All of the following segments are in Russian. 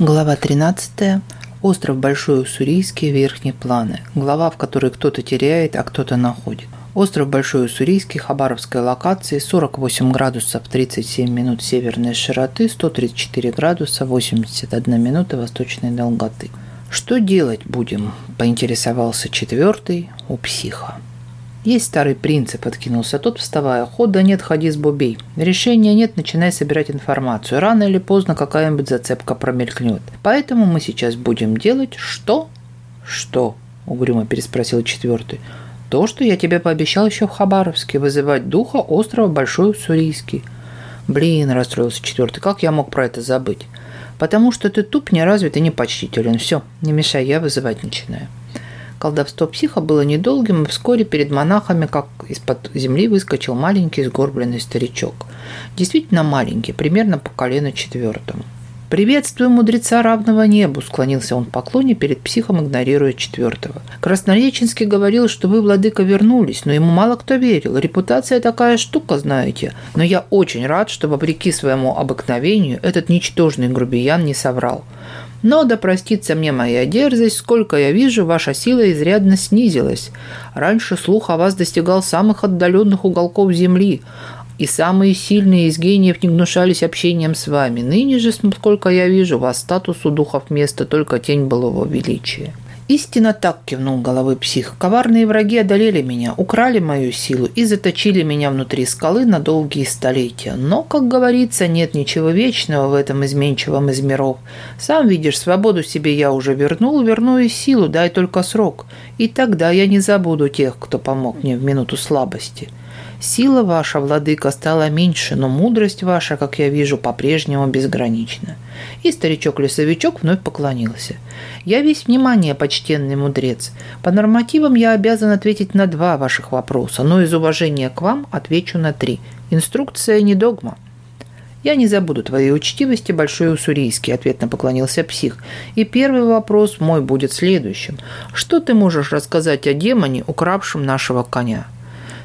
Глава 13. Остров Большой Уссурийский, верхние планы. Глава, в которой кто-то теряет, а кто-то находит. Остров Большой Уссурийский, Хабаровской локации, 48 градусов 37 минут северной широты, 134 градуса 81 минута восточной долготы. «Что делать будем?» – поинтересовался четвертый у психа. Есть старый принцип, откинулся тот, вставая. Хода нет, ходи с бубей. Решения нет, начинай собирать информацию. Рано или поздно какая-нибудь зацепка промелькнет. Поэтому мы сейчас будем делать что? Что? Угрюмо переспросил четвертый. То, что я тебе пообещал еще в Хабаровске, вызывать духа острова Большой Уссурийский. Блин, расстроился четвертый, как я мог про это забыть? Потому что ты туп, неразвит и непочтителен. Все, не мешай, я вызывать начинаю. Колдовство психа было недолгим, и вскоре перед монахами, как из-под земли, выскочил маленький сгорбленный старичок. Действительно маленький, примерно по колено четвертому. «Приветствую мудреца равного небу!» – склонился он в поклоне перед психом, игнорируя четвертого. «Краснореченский говорил, что вы, владыка, вернулись, но ему мало кто верил. Репутация такая штука, знаете. Но я очень рад, что, вопреки своему обыкновению, этот ничтожный грубиян не соврал. Но да простится мне моя дерзость, сколько я вижу, ваша сила изрядно снизилась. Раньше слух о вас достигал самых отдаленных уголков земли, и самые сильные из гениев не гнушались общением с вами. Ныне же, сколько я вижу, вас статусу духов места только тень былого величия. Истинно так кивнул головой псих. Коварные враги одолели меня, украли мою силу и заточили меня внутри скалы на долгие столетия. Но, как говорится, нет ничего вечного в этом изменчивом из миров. Сам видишь, свободу себе я уже вернул, верну и силу, дай только срок. И тогда я не забуду тех, кто помог мне в минуту слабости. Сила ваша, владыка, стала меньше, но мудрость ваша, как я вижу, по-прежнему безгранична. И старичок-лесовичок вновь поклонился. Я весь внимание, почтенный мудрец. По нормативам я обязан ответить на два ваших вопроса, но из уважения к вам отвечу на три. Инструкция не догма. «Я не забуду твоей учтивости, Большой Уссурийский», — ответно поклонился псих. «И первый вопрос мой будет следующим. Что ты можешь рассказать о демоне, укравшем нашего коня?»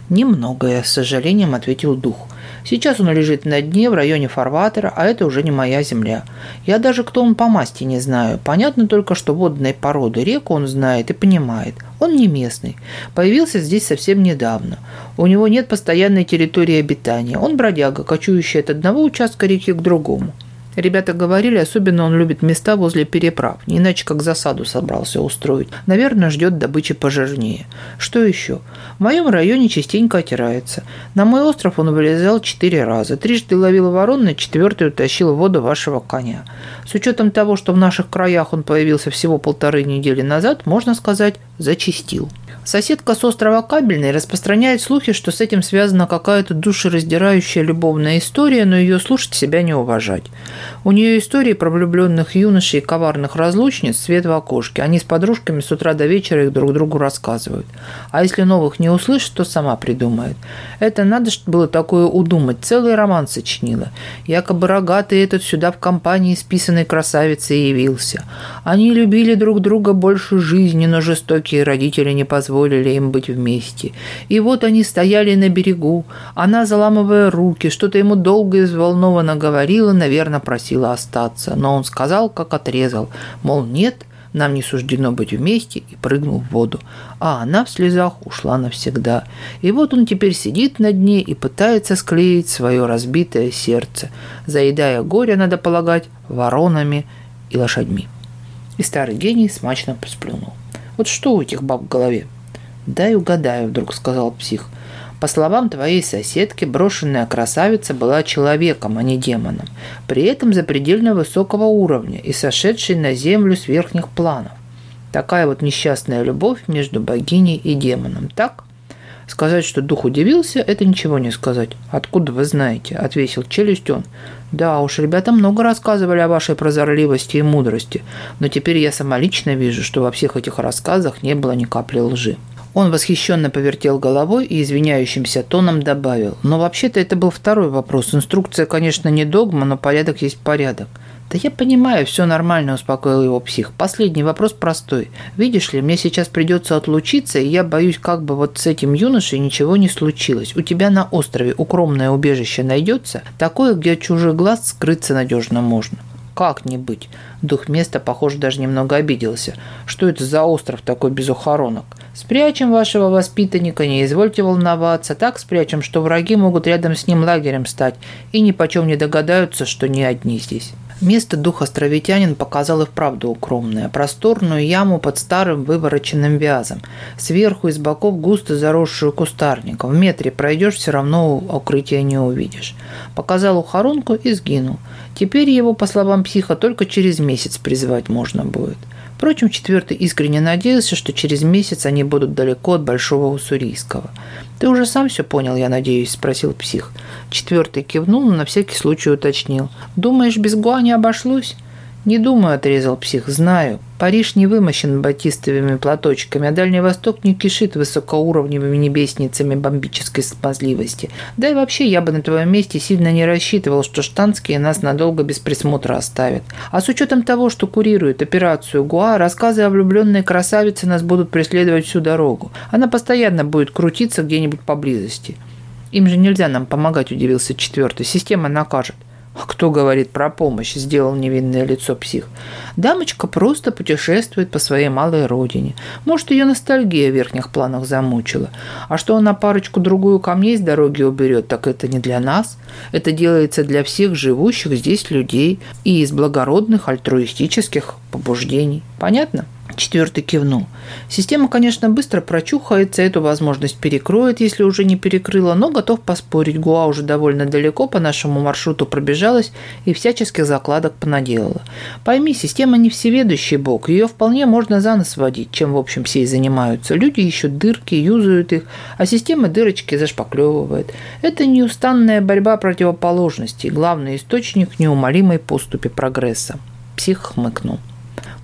Немногое, с сожалением ответил дух. Сейчас он лежит на дне в районе фарватера, а это уже не моя земля. Я даже кто он по масти не знаю. Понятно только, что водной породы реку он знает и понимает. Он не местный. Появился здесь совсем недавно. У него нет постоянной территории обитания. Он бродяга, кочующий от одного участка реки к другому. Ребята говорили, особенно он любит места возле переправ, не иначе как засаду собрался устроить. Наверное, ждет добычи пожирнее. Что еще? В моем районе частенько отирается. На мой остров он вылезал четыре раза. Трижды ловил ворон, на четвертую тащил в воду вашего коня. С учетом того, что в наших краях он появился всего полторы недели назад, можно сказать, зачистил. Соседка с острова Кабельный распространяет слухи, что с этим связана какая-то душераздирающая любовная история, но ее слушать себя не уважать. У нее истории про влюбленных юношей и коварных разлучниц свет в окошке. Они с подружками с утра до вечера их друг другу рассказывают. А если новых не услышит, то сама придумает. Это надо что было такое удумать. Целый роман сочинила. Якобы рогатый этот сюда в компании списанной красавицы явился. Они любили друг друга больше жизни, но жестокие родители не позволили позволили им быть вместе. И вот они стояли на берегу. Она, заламывая руки, что-то ему долго и взволнованно говорила, наверное, просила остаться. Но он сказал, как отрезал, мол, нет, нам не суждено быть вместе, и прыгнул в воду. А она в слезах ушла навсегда. И вот он теперь сидит на дне и пытается склеить свое разбитое сердце, заедая горе, надо полагать, воронами и лошадьми. И старый гений смачно посплюнул. Вот что у этих баб в голове? Дай угадаю, вдруг сказал псих. По словам твоей соседки, брошенная красавица была человеком, а не демоном, при этом запредельно высокого уровня и сошедшей на землю с верхних планов. Такая вот несчастная любовь между богиней и демоном, так? Сказать, что дух удивился, это ничего не сказать. Откуда вы знаете? Отвесил челюсть он. Да уж, ребята много рассказывали о вашей прозорливости и мудрости, но теперь я сама лично вижу, что во всех этих рассказах не было ни капли лжи. Он восхищенно повертел головой и извиняющимся тоном добавил. Но вообще-то это был второй вопрос. Инструкция, конечно, не догма, но порядок есть порядок. «Да я понимаю, все нормально», – успокоил его псих. «Последний вопрос простой. Видишь ли, мне сейчас придется отлучиться, и я боюсь, как бы вот с этим юношей ничего не случилось. У тебя на острове укромное убежище найдется? Такое, где от чужих глаз скрыться надежно можно». Как-нибудь. Дух места, похоже, даже немного обиделся. Что это за остров такой без ухоронок? Спрячем вашего воспитанника, не извольте волноваться. Так спрячем, что враги могут рядом с ним лагерем стать и ни почем не догадаются, что не одни здесь. Место дух островитянин показал и вправду укромное, просторную яму под старым вывороченным вязом, сверху и с боков густо заросшую кустарником. В метре пройдешь, все равно укрытия не увидишь. Показал ухоронку и сгинул. Теперь его, по словам психа, только через месяц призвать можно будет – Впрочем, четвертый искренне надеялся, что через месяц они будут далеко от Большого Уссурийского. «Ты уже сам все понял, я надеюсь?» – спросил псих. Четвертый кивнул, но на всякий случай уточнил. «Думаешь, без Гуа не обошлось?» Не думаю, отрезал псих, знаю. Париж не вымощен батистовыми платочками, а Дальний Восток не кишит высокоуровневыми небесницами бомбической смазливости. Да и вообще, я бы на твоем месте сильно не рассчитывал, что штанские нас надолго без присмотра оставят. А с учетом того, что курирует операцию Гуа, рассказы о влюбленной красавице нас будут преследовать всю дорогу. Она постоянно будет крутиться где-нибудь поблизости. Им же нельзя нам помогать, удивился четвертый. Система накажет. Кто говорит про помощь, сделал невинное лицо псих. Дамочка просто путешествует по своей малой родине. Может, ее ностальгия в верхних планах замучила. А что она парочку-другую камней с дороги уберет, так это не для нас. Это делается для всех живущих здесь людей и из благородных альтруистических побуждений. Понятно? Четвертый кивнул. Система, конечно, быстро прочухается, эту возможность перекроет, если уже не перекрыла, но готов поспорить, Гуа уже довольно далеко по нашему маршруту пробежалась и всяческих закладок понаделала. Пойми, система не всеведущий бог, ее вполне можно за нос водить, чем в общем все и занимаются. Люди ищут дырки, юзают их, а система дырочки зашпаклевывает. Это неустанная борьба противоположностей, главный источник неумолимой поступи прогресса. Псих хмыкнул.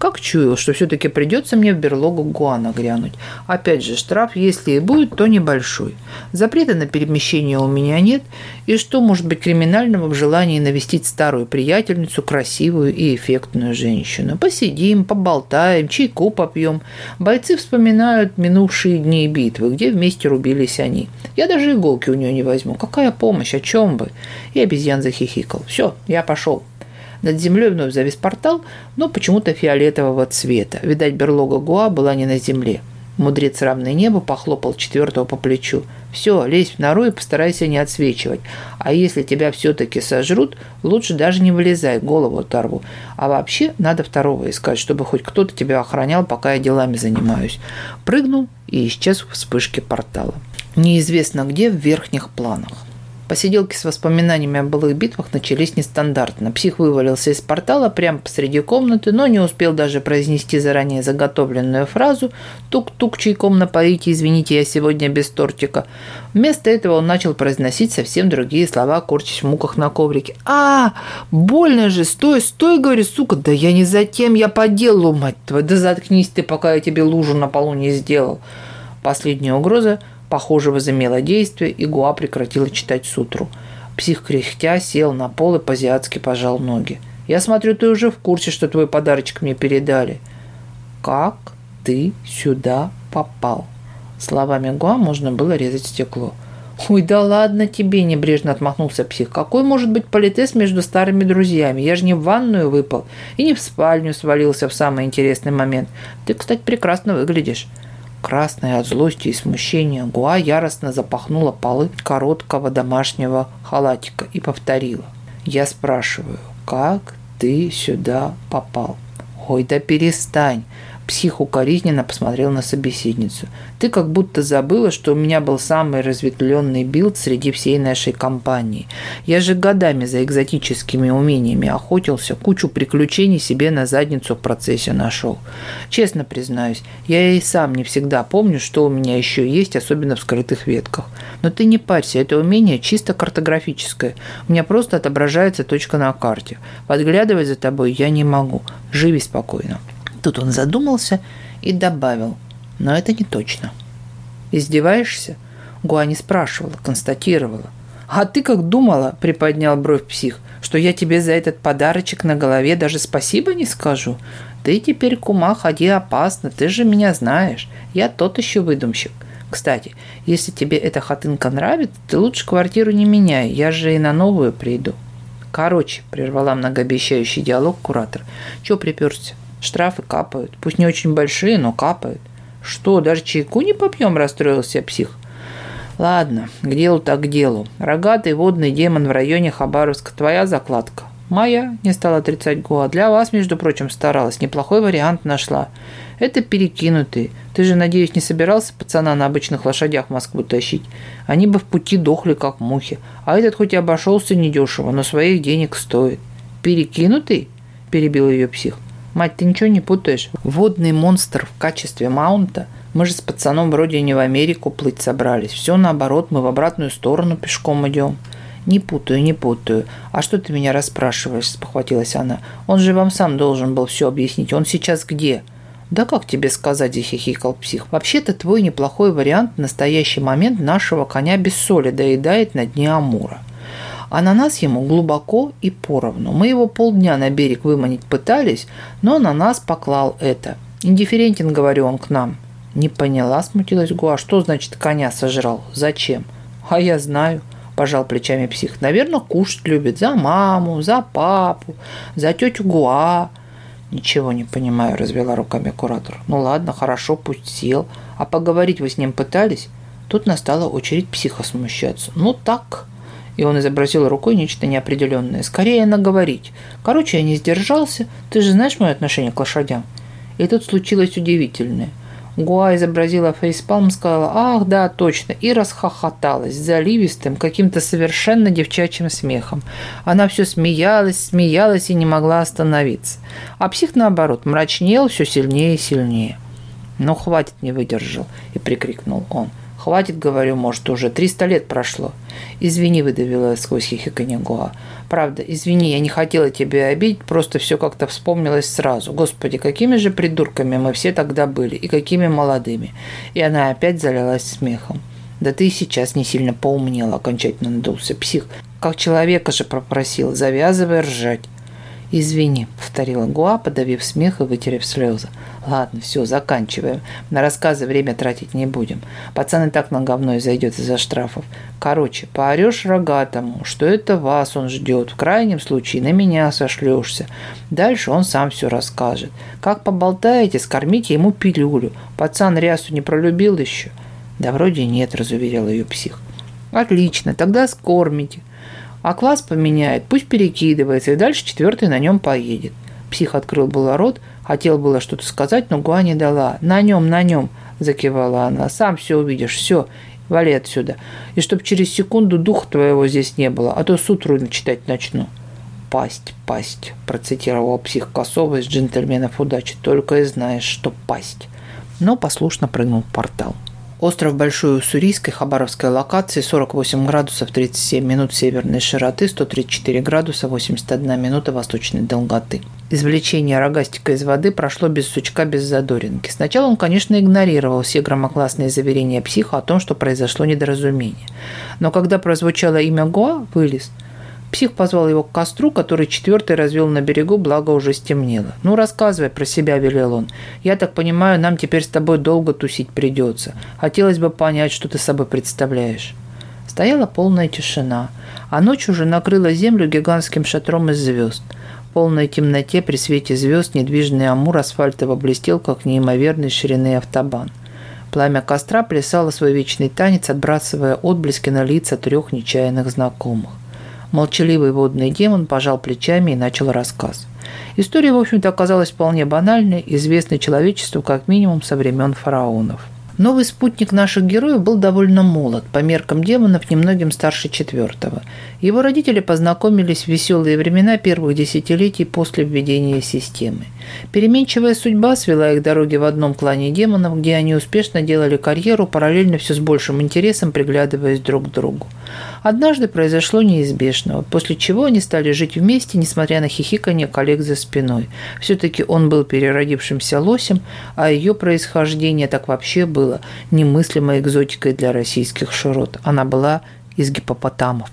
Как чую, что все-таки придется мне в берлогу Гуана грянуть. Опять же, штраф, если и будет, то небольшой. Запрета на перемещение у меня нет, и что может быть криминального в желании навестить старую приятельницу, красивую и эффектную женщину. Посидим, поболтаем, чайку попьем. Бойцы вспоминают минувшие дни битвы, где вместе рубились они. Я даже иголки у нее не возьму. Какая помощь, о чем бы? И обезьян захихикал. Все, я пошел над землей вновь завис портал, но почему-то фиолетового цвета. Видать, берлога Гуа была не на земле. Мудрец равное небо похлопал четвертого по плечу. «Все, лезь в нору и постарайся не отсвечивать. А если тебя все-таки сожрут, лучше даже не вылезай, голову оторву. А вообще надо второго искать, чтобы хоть кто-то тебя охранял, пока я делами занимаюсь». Прыгнул и исчез в вспышке портала. Неизвестно где в верхних планах. Посиделки с воспоминаниями о былых битвах начались нестандартно. Псих вывалился из портала прямо посреди комнаты, но не успел даже произнести заранее заготовленную фразу «Тук-тук, чайком напоите, извините, я сегодня без тортика». Вместо этого он начал произносить совсем другие слова, корчась в муках на коврике. «А, больно же, стой, стой, говорю, сука, да я не затем, я по делу, мать твою, да заткнись ты, пока я тебе лужу на полу не сделал». Последняя угроза похожего замела действия, Игуа прекратила читать сутру. Псих кряхтя сел на пол и по-азиатски пожал ноги. «Я смотрю, ты уже в курсе, что твой подарочек мне передали». «Как ты сюда попал?» Словами Гуа можно было резать стекло. «Ой, да ладно тебе!» – небрежно отмахнулся псих. «Какой может быть политес между старыми друзьями? Я же не в ванную выпал и не в спальню свалился в самый интересный момент. Ты, кстати, прекрасно выглядишь». Красная от злости и смущения Гуа яростно запахнула полы короткого домашнего халатика и повторила. Я спрашиваю, как ты сюда попал? Ой, да перестань, Псих укоризненно посмотрел на собеседницу. «Ты как будто забыла, что у меня был самый разветвленный build среди всей нашей компании. Я же годами за экзотическими умениями охотился, кучу приключений себе на задницу в процессе нашел. Честно признаюсь, я и сам не всегда помню, что у меня еще есть, особенно в скрытых ветках. Но ты не парься, это умение чисто картографическое. У меня просто отображается точка на карте. Подглядывать за тобой я не могу. Живи спокойно». Тут он задумался и добавил, но это не точно. «Издеваешься?» Гуа спрашивала, констатировала. «А ты как думала?» – приподнял бровь псих. «Что я тебе за этот подарочек на голове даже спасибо не скажу? Ты теперь, кума, ходи опасно, ты же меня знаешь. Я тот еще выдумщик. Кстати, если тебе эта хатынка нравится, ты лучше квартиру не меняй, я же и на новую приду». «Короче», – прервала многообещающий диалог куратор, – «чё приперся? Штрафы капают, пусть не очень большие, но капают. Что, даже чайку не попьем, расстроился псих. Ладно, к делу так к делу. Рогатый водный демон в районе Хабаровска, твоя закладка. Моя, не стала отрицать Гуа, для вас, между прочим, старалась, неплохой вариант нашла. Это перекинутый. Ты же, надеюсь, не собирался пацана на обычных лошадях в Москву тащить? Они бы в пути дохли, как мухи. А этот хоть и обошелся недешево, но своих денег стоит. Перекинутый? Перебил ее псих. Мать, ты ничего не путаешь. Водный монстр в качестве маунта – мы же с пацаном вроде не в Америку плыть собрались. Все наоборот, мы в обратную сторону пешком идем. Не путаю, не путаю. А что ты меня расспрашиваешь? спохватилась она. Он же вам сам должен был все объяснить. Он сейчас где? Да как тебе сказать, захихикал псих. Вообще-то твой неплохой вариант в настоящий момент нашего коня без соли доедает на дне Амура. Ананас ему глубоко и поровну. Мы его полдня на берег выманить пытались, но на нас поклал это. Индифферентен, говорю он к нам. Не поняла, смутилась Гуа. Что значит коня сожрал? Зачем? А я знаю, пожал плечами псих. Наверное, кушать любит за маму, за папу, за тетю Гуа. Ничего не понимаю, развела руками куратор. Ну ладно, хорошо, пусть сел. А поговорить вы с ним пытались? Тут настала очередь психа смущаться. Ну так, и он изобразил рукой нечто неопределенное. «Скорее наговорить. Короче, я не сдержался. Ты же знаешь мое отношение к лошадям?» И тут случилось удивительное. Гуа изобразила фейспалм, сказала «Ах, да, точно!» и расхохоталась заливистым, каким-то совершенно девчачьим смехом. Она все смеялась, смеялась и не могла остановиться. А псих, наоборот, мрачнел все сильнее и сильнее. «Ну, хватит!» – не выдержал и прикрикнул он – «Хватит, — говорю, — может, уже 300 лет прошло». «Извини», — выдавила сквозь хихиканье «Правда, извини, я не хотела тебя обидеть, просто все как-то вспомнилось сразу. Господи, какими же придурками мы все тогда были, и какими молодыми». И она опять залилась смехом. «Да ты сейчас не сильно поумнела», — окончательно надулся псих. «Как человека же попросил, завязывай ржать». «Извини», — повторила Гуа, подавив смех и вытерев слезы. «Ладно, все, заканчиваем. На рассказы время тратить не будем. Пацаны и так на говно зайдет из-за штрафов. Короче, поорешь рогатому, что это вас он ждет. В крайнем случае на меня сошлешься. Дальше он сам все расскажет. Как поболтаете, скормите ему пилюлю. Пацан рясу не пролюбил еще». «Да вроде нет», — разуверил ее псих. «Отлично, тогда скормите» а класс поменяет, пусть перекидывается, и дальше четвертый на нем поедет. Псих открыл было рот, хотел было что-то сказать, но Гуа не дала. «На нем, на нем!» – закивала она. «Сам все увидишь, все, вали отсюда. И чтоб через секунду духа твоего здесь не было, а то с утра читать начну». «Пасть, пасть!» – процитировал псих Косова из «Джентльменов удачи». «Только и знаешь, что пасть!» Но послушно прыгнул в портал. Остров Большой Уссурийский, Хабаровская локации 48 градусов 37 минут северной широты, 134 градуса 81 минута восточной долготы. Извлечение рогастика из воды прошло без сучка, без задоринки. Сначала он, конечно, игнорировал все громогласные заверения психа о том, что произошло недоразумение. Но когда прозвучало имя Гоа, вылез – Псих позвал его к костру, который четвертый развел на берегу, благо уже стемнело. «Ну, рассказывай про себя», – велел он. «Я так понимаю, нам теперь с тобой долго тусить придется. Хотелось бы понять, что ты собой представляешь». Стояла полная тишина, а ночь уже накрыла землю гигантским шатром из звезд. В полной темноте при свете звезд недвижный амур асфальтово блестел, как неимоверной ширины автобан. Пламя костра плясало свой вечный танец, отбрасывая отблески на лица трех нечаянных знакомых. Молчаливый водный демон пожал плечами и начал рассказ. История, в общем-то, оказалась вполне банальной, известной человечеству как минимум со времен фараонов. Новый спутник наших героев был довольно молод, по меркам демонов немногим старше четвертого. Его родители познакомились в веселые времена первых десятилетий после введения системы. Переменчивая судьба свела их дороги в одном клане демонов, где они успешно делали карьеру, параллельно все с большим интересом приглядываясь друг к другу. Однажды произошло неизбежного, после чего они стали жить вместе, несмотря на хихиканье коллег за спиной. Все-таки он был переродившимся лосем, а ее происхождение так вообще было немыслимой экзотикой для российских широт. Она была из гипопотамов.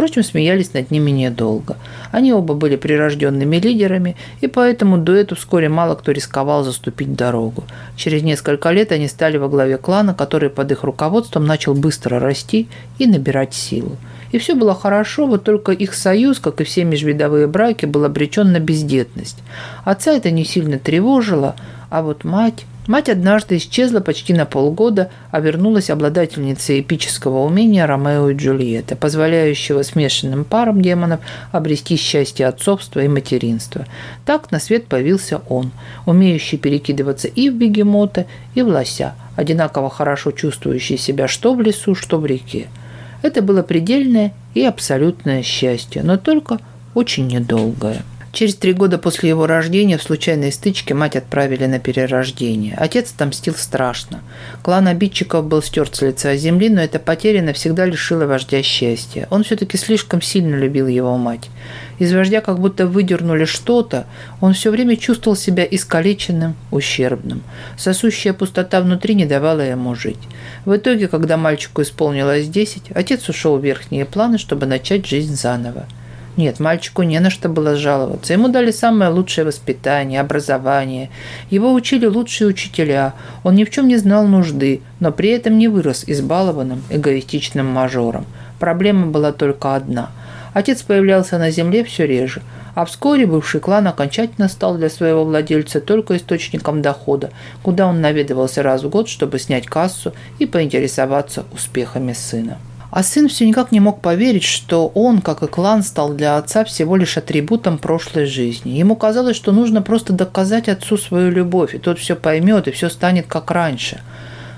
Впрочем, смеялись над ними недолго. Они оба были прирожденными лидерами, и поэтому дуэту вскоре мало кто рисковал заступить дорогу. Через несколько лет они стали во главе клана, который под их руководством начал быстро расти и набирать силу. И все было хорошо, вот только их союз, как и все межвидовые браки, был обречен на бездетность. Отца это не сильно тревожило, а вот мать... Мать однажды исчезла почти на полгода, а вернулась обладательница эпического умения Ромео и Джульетта, позволяющего смешанным парам демонов обрести счастье отцовства и материнства. Так на свет появился он, умеющий перекидываться и в бегемота, и в лося, одинаково хорошо чувствующий себя что в лесу, что в реке. Это было предельное и абсолютное счастье, но только очень недолгое. Через три года после его рождения в случайной стычке мать отправили на перерождение. Отец отомстил страшно. Клан обидчиков был стерт с лица земли, но эта потеря навсегда лишила вождя счастья. Он все-таки слишком сильно любил его мать. Из вождя как будто выдернули что-то, он все время чувствовал себя искалеченным, ущербным. Сосущая пустота внутри не давала ему жить. В итоге, когда мальчику исполнилось 10, отец ушел в верхние планы, чтобы начать жизнь заново. Нет, мальчику не на что было жаловаться. Ему дали самое лучшее воспитание, образование. Его учили лучшие учителя. Он ни в чем не знал нужды, но при этом не вырос избалованным, эгоистичным мажором. Проблема была только одна. Отец появлялся на земле все реже, а вскоре бывший клан окончательно стал для своего владельца только источником дохода, куда он наведывался раз в год, чтобы снять кассу и поинтересоваться успехами сына. А сын все никак не мог поверить, что он, как и клан, стал для отца всего лишь атрибутом прошлой жизни. Ему казалось, что нужно просто доказать отцу свою любовь, и тот все поймет, и все станет как раньше.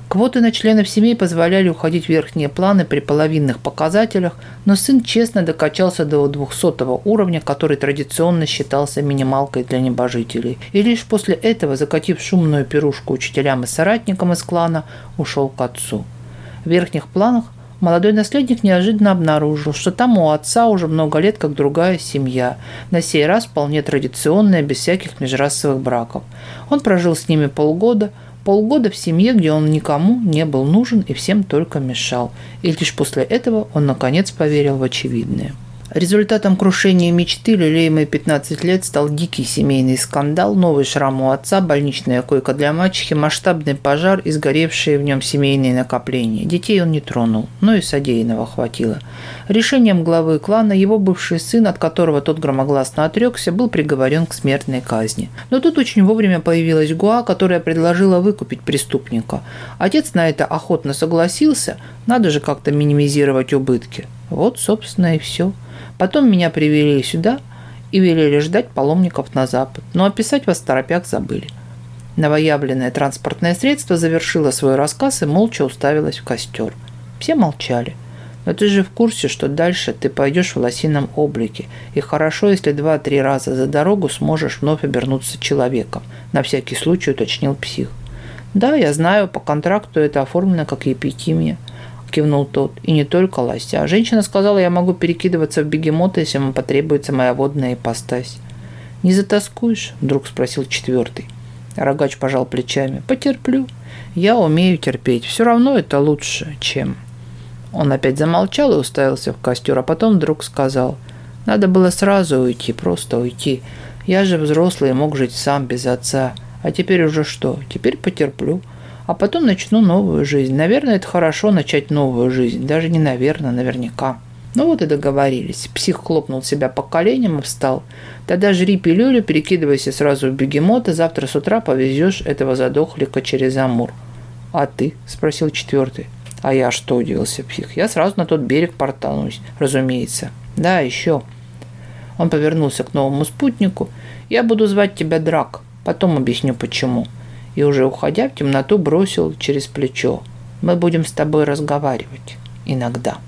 Квоты на членов семей позволяли уходить в верхние планы при половинных показателях, но сын честно докачался до 200 уровня, который традиционно считался минималкой для небожителей. И лишь после этого, закатив шумную пирушку учителям и соратникам из клана, ушел к отцу. В верхних планах – Молодой наследник неожиданно обнаружил, что там у отца уже много лет как другая семья, на сей раз вполне традиционная, без всяких межрасовых браков. Он прожил с ними полгода, полгода в семье, где он никому не был нужен и всем только мешал. И лишь после этого он наконец поверил в очевидное. Результатом крушения мечты лелеемой 15 лет стал дикий семейный скандал, новый шрам у отца, больничная койка для мачехи, масштабный пожар и сгоревшие в нем семейные накопления. Детей он не тронул, но и содеянного хватило. Решением главы клана его бывший сын, от которого тот громогласно отрекся, был приговорен к смертной казни. Но тут очень вовремя появилась Гуа, которая предложила выкупить преступника. Отец на это охотно согласился, надо же как-то минимизировать убытки. Вот, собственно, и все. Потом меня привели сюда и велели ждать паломников на запад, но описать вас торопяк забыли. Новоявленное транспортное средство завершило свой рассказ и молча уставилось в костер. Все молчали. Но ты же в курсе, что дальше ты пойдешь в лосином облике, и хорошо, если два-три раза за дорогу сможешь вновь обернуться человеком, на всякий случай уточнил псих. Да, я знаю, по контракту это оформлено как епитимия – кивнул тот. И не только лося. А женщина сказала, я могу перекидываться в бегемота, если ему потребуется моя водная ипостась. Не затаскуешь? Вдруг спросил четвертый. Рогач пожал плечами. Потерплю. Я умею терпеть. Все равно это лучше, чем... Он опять замолчал и уставился в костер, а потом вдруг сказал. Надо было сразу уйти, просто уйти. Я же взрослый и мог жить сам, без отца. А теперь уже что? Теперь потерплю а потом начну новую жизнь. Наверное, это хорошо начать новую жизнь, даже не наверное, наверняка. Ну вот и договорились. Псих хлопнул себя по коленям и встал. Тогда жри пилюлю, перекидывайся сразу в бегемота, завтра с утра повезешь этого задохлика через Амур. «А ты?» – спросил четвертый. «А я что?» – удивился псих. «Я сразу на тот берег портанусь, разумеется». «Да, еще». Он повернулся к новому спутнику. «Я буду звать тебя Драк. Потом объясню, почему» и уже уходя в темноту бросил через плечо. Мы будем с тобой разговаривать. Иногда.